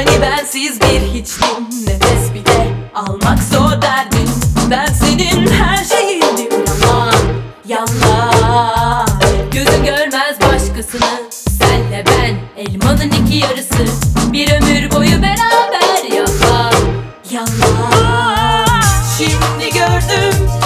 Hani bensiz bir hiçtim Nefes bile almak zor derdin Ben senin her şeyindim. Yalan, yalan Gözün görmez başkasını. Senle ben elmanın iki yarısı. Bir ömür boyu beraber Yalan, yalan Şimdi gördüm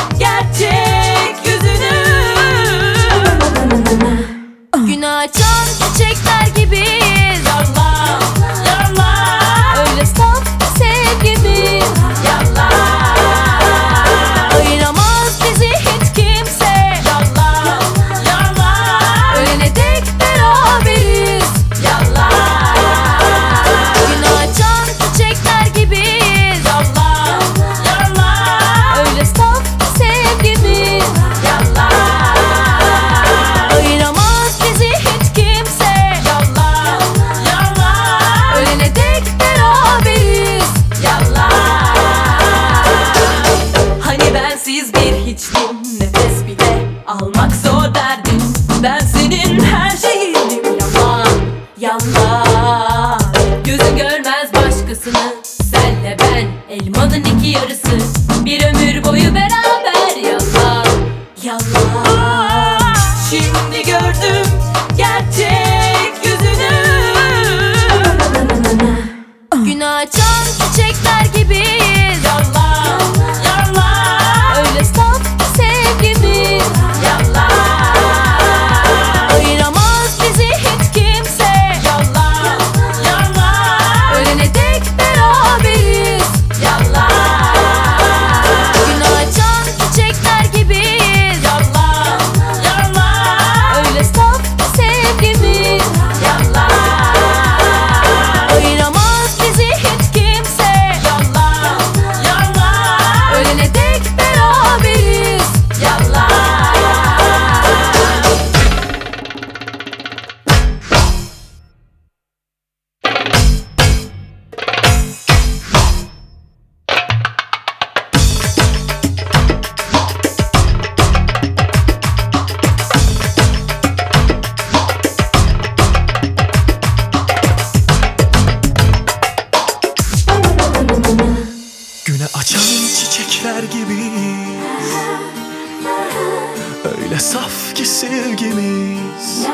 hiçtim Nefes bile almak zor derdim. Ben senin her şeyindim Yalan, yalan Gözün görmez başkasını. Senle ben elmanın iki yarısı. Bir ömür boyu beraber çiçekler gibi. Öyle saf ki sevgimiz.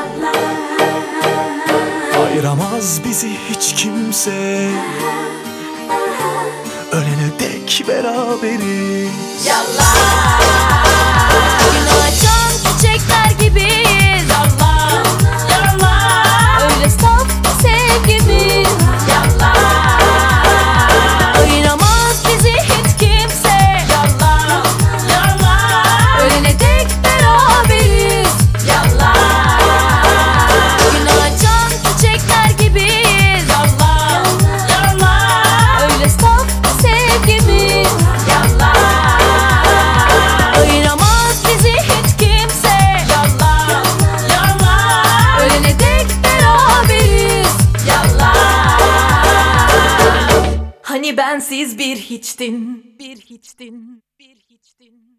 Ayıramaz bizi hiç kimse. Ölene dek beraberiz. Gün sensiz bir hiçtin. Bir hiçtin. Bir hiçtin.